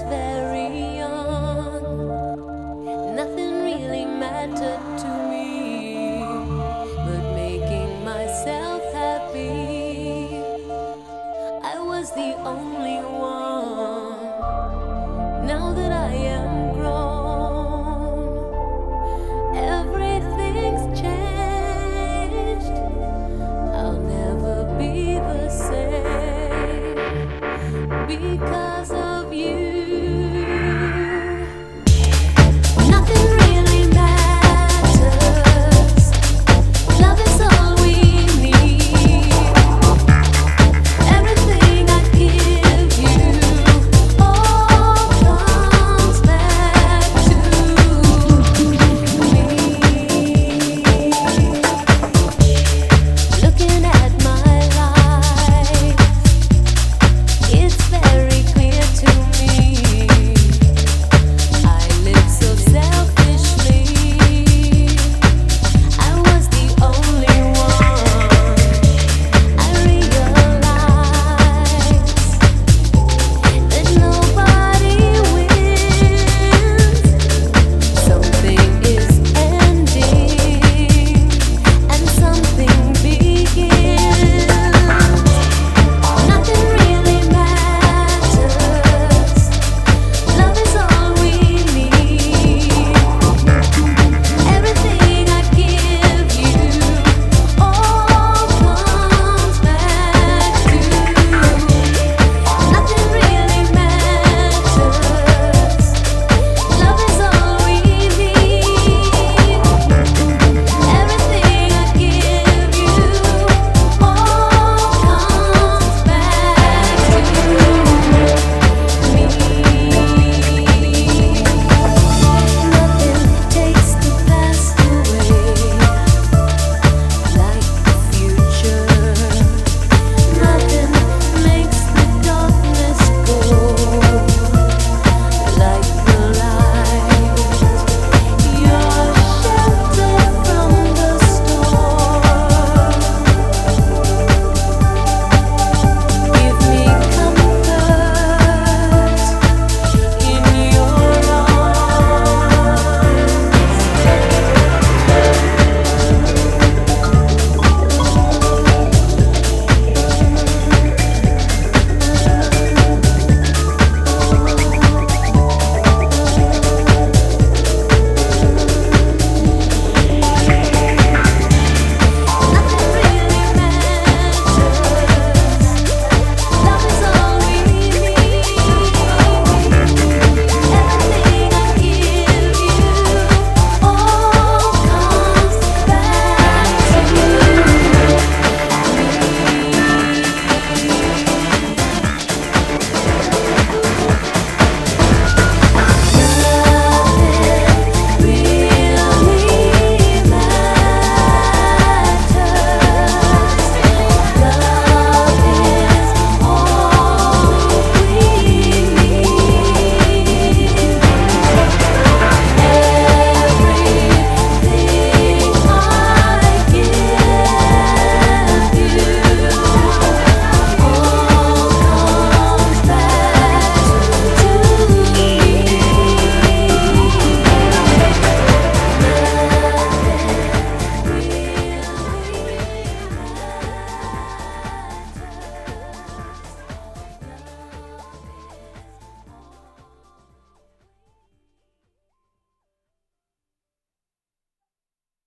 very young. Nothing really mattered to me but making myself happy. I was the only one. Now that I